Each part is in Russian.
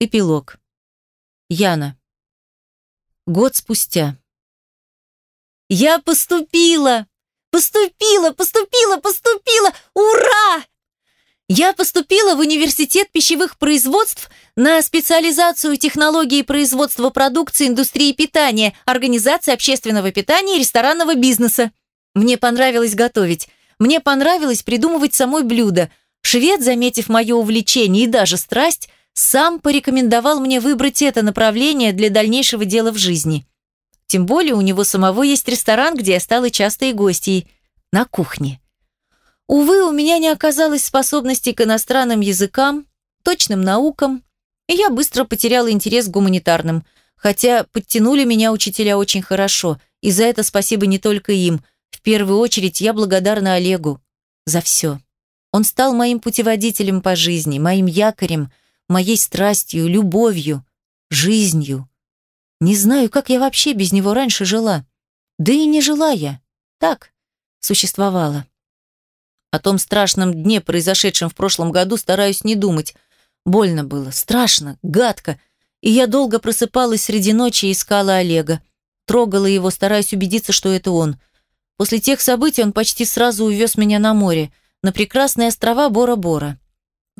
Эпилог. Яна. Год спустя. «Я поступила! Поступила, поступила, поступила! Ура!» Я поступила в университет пищевых производств на специализацию технологии производства продукции индустрии питания, организации общественного питания и ресторанного бизнеса. Мне понравилось готовить. Мне понравилось придумывать самой блюда. Швед, заметив мое увлечение и даже страсть, сам порекомендовал мне выбрать это направление для дальнейшего дела в жизни. Тем более у него самого есть ресторан, где я стала частой гостьей. На кухне. Увы, у меня не оказалось способностей к иностранным языкам, точным наукам, и я быстро потеряла интерес к гуманитарным, хотя подтянули меня учителя очень хорошо, и за это спасибо не только им. В первую очередь я благодарна Олегу за все. Он стал моим путеводителем по жизни, моим якорем, моей страстью, любовью, жизнью. Не знаю, как я вообще без него раньше жила. Да и не жила я. Так, существовала. О том страшном дне, произошедшем в прошлом году, стараюсь не думать. Больно было, страшно, гадко. И я долго просыпалась среди ночи и искала Олега. Трогала его, стараясь убедиться, что это он. После тех событий он почти сразу увез меня на море, на прекрасные острова Бора-Бора.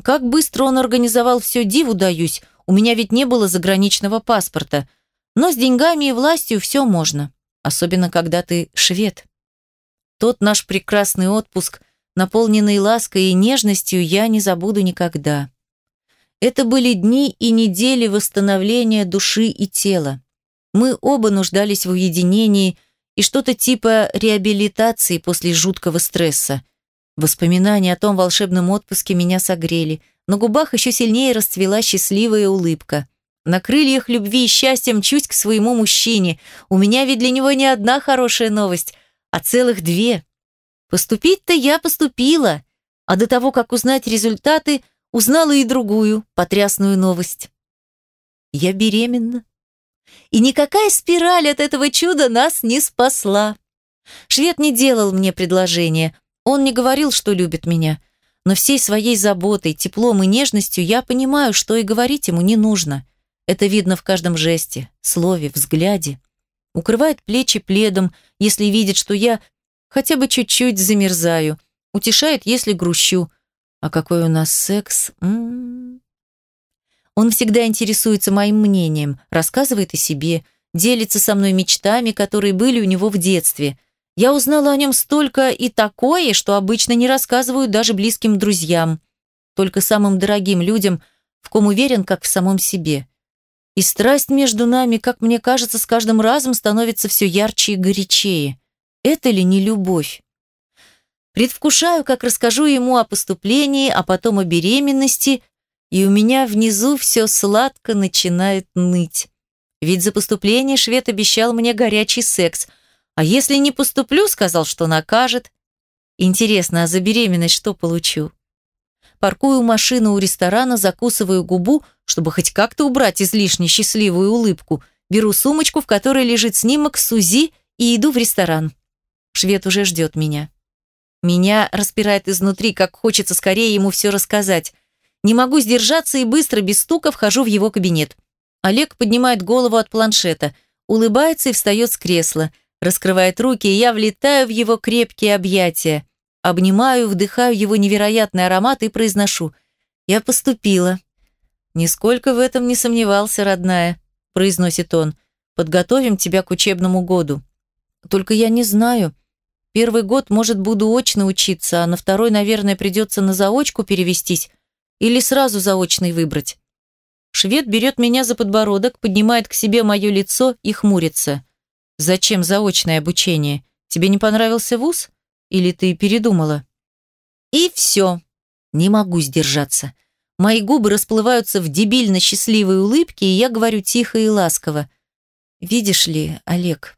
Как быстро он организовал все, диву даюсь. У меня ведь не было заграничного паспорта. Но с деньгами и властью все можно. Особенно, когда ты швед. Тот наш прекрасный отпуск, наполненный лаской и нежностью, я не забуду никогда. Это были дни и недели восстановления души и тела. Мы оба нуждались в уединении и что-то типа реабилитации после жуткого стресса. Воспоминания о том волшебном отпуске меня согрели. На губах еще сильнее расцвела счастливая улыбка. На крыльях любви и счастья мчусь к своему мужчине. У меня ведь для него не одна хорошая новость, а целых две. Поступить-то я поступила, а до того, как узнать результаты, узнала и другую потрясную новость. Я беременна. И никакая спираль от этого чуда нас не спасла. Швед не делал мне предложения. Он не говорил, что любит меня. Но всей своей заботой, теплом и нежностью я понимаю, что и говорить ему не нужно. Это видно в каждом жесте, слове, взгляде. Укрывает плечи пледом, если видит, что я хотя бы чуть-чуть замерзаю. Утешает, если грущу. А какой у нас секс? М -м -м. Он всегда интересуется моим мнением, рассказывает о себе, делится со мной мечтами, которые были у него в детстве. Я узнала о нем столько и такое, что обычно не рассказывают даже близким друзьям. Только самым дорогим людям, в ком уверен, как в самом себе. И страсть между нами, как мне кажется, с каждым разом становится все ярче и горячее. Это ли не любовь? Предвкушаю, как расскажу ему о поступлении, а потом о беременности, и у меня внизу все сладко начинает ныть. Ведь за поступление швед обещал мне горячий секс, а если не поступлю, сказал, что накажет. Интересно, а за беременность что получу? Паркую машину у ресторана, закусываю губу, чтобы хоть как-то убрать излишне счастливую улыбку. Беру сумочку, в которой лежит снимок Сузи, и иду в ресторан. Швед уже ждет меня. Меня распирает изнутри, как хочется скорее ему все рассказать. Не могу сдержаться и быстро, без стука, вхожу в его кабинет. Олег поднимает голову от планшета, улыбается и встает с кресла, раскрывает руки, и я влетаю в его крепкие объятия. Обнимаю, вдыхаю его невероятный аромат и произношу. «Я поступила». «Нисколько в этом не сомневался, родная», – произносит он. «Подготовим тебя к учебному году». «Только я не знаю. Первый год, может, буду очно учиться, а на второй, наверное, придется на заочку перевестись или сразу заочный выбрать». Швед берет меня за подбородок, поднимает к себе мое лицо и хмурится. «Зачем заочное обучение? Тебе не понравился вуз?» Или ты передумала? И все. Не могу сдержаться. Мои губы расплываются в дебильно счастливой улыбке, и я говорю тихо и ласково. Видишь ли, Олег.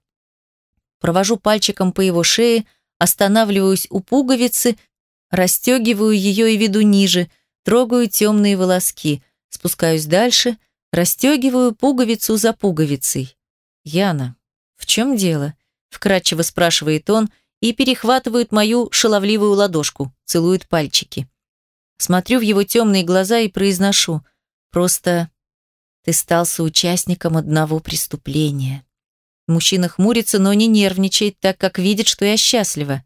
Провожу пальчиком по его шее, останавливаюсь у пуговицы, расстегиваю ее и веду ниже, трогаю темные волоски, спускаюсь дальше, расстегиваю пуговицу за пуговицей. «Яна, в чем дело?» – вкратчиво спрашивает он, и перехватывает мою шаловливую ладошку, целует пальчики. Смотрю в его темные глаза и произношу. Просто Ты стал соучастником одного преступления. Мужчина хмурится, но не нервничает, так как видит, что я счастлива.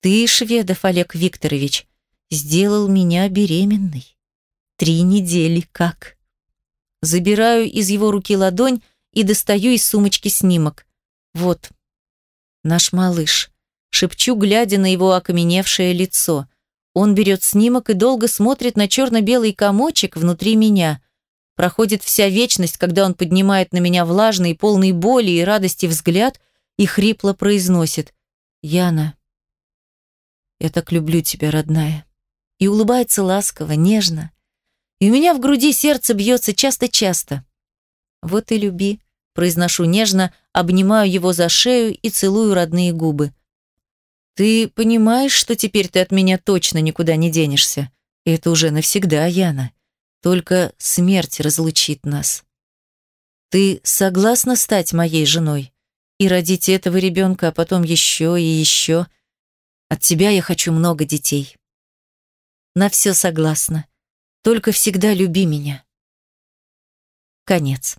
Ты, Шведов Олег Викторович, сделал меня беременной. Три недели как. Забираю из его руки ладонь и достаю из сумочки снимок. Вот, наш малыш. Шепчу, глядя на его окаменевшее лицо. Он берет снимок и долго смотрит на черно-белый комочек внутри меня. Проходит вся вечность, когда он поднимает на меня влажный, полный боли и радости взгляд и хрипло произносит «Яна, я так люблю тебя, родная». И улыбается ласково, нежно. И у меня в груди сердце бьется часто-часто. «Вот и люби», – произношу нежно, обнимаю его за шею и целую родные губы. «Ты понимаешь, что теперь ты от меня точно никуда не денешься? Это уже навсегда, Яна. Только смерть разлучит нас. Ты согласна стать моей женой и родить этого ребенка, а потом еще и еще? От тебя я хочу много детей. На все согласна. Только всегда люби меня. Конец.